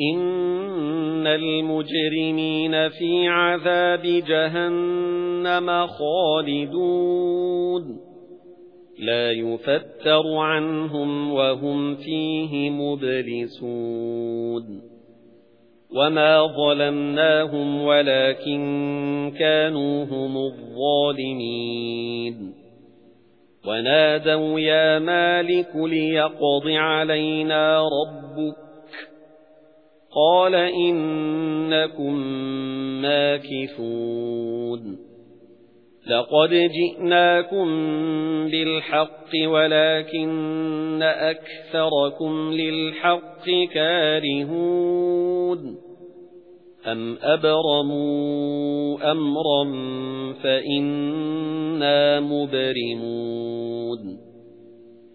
إِنَّ الْمُجْرِمِينَ فِي عَذَابِ جَهَنَّمَ خَالِدُونَ لَا يُفَتَّرُ عَنْهُمْ وَهُمْ فِيهِ مُبْلِسُونَ وَمَا ظَلَمْنَاهُمْ وَلَكِنْ كَانُوا هُمُ الظَّالِمِينَ وَنَادَوْا يَا مَالِكُ لِيَقْضِ عَلَيْنَا رَبُّكَ قَالَ إِنَّكُمْ مَاكِثُونَ. لَقَدْ جِئْنَاكُمْ بِالْحَقِّ وَلَكِنَّ أَكْثَرَكُمْ لِلْحَقِّ كَارِهُونَ. أَمْ أَبْرَمُوا أَمْرًا فَإِنَّا مُبْرِمُونَ.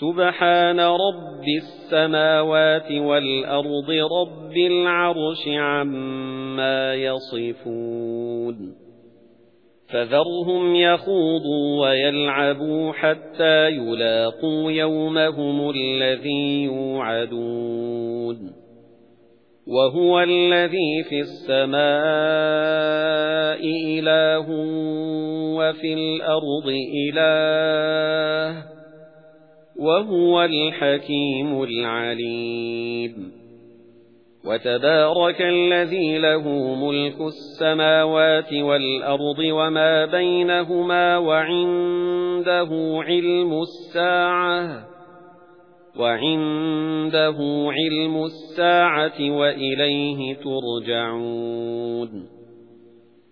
سُبْحَانَ رَبِّ السَّمَاوَاتِ وَالْأَرْضِ رَبِّ الْعَرْشِ عَمَّا يَصِفُونَ. فَذَرْهُمْ يَخُوضُوا وَيَلْعَبُوا حَتَّى يُلاقُوا يَوْمَهُمُ الَّذِي يُوعَدُونَ. وَهُوَ الَّذِي فِي السَّمَاءِ إِلَٰهٌ وَفِي الْأَرْضِ إِلَٰهٌ وَهُوَ الْحَكِيمُ الْعَلِيمُ. وَتَبَارَكَ الَّذِي لَهُ مُلْكُ السَّمَاوَاتِ وَالْأَرْضِ وَمَا بَيْنَهُمَا وَعِندَهُ عِلْمُ السَّاعَةِ وَعِندَهُ عِلْمُ السَّاعَةِ وَإِلَيْهِ تُرْجَعُونَ.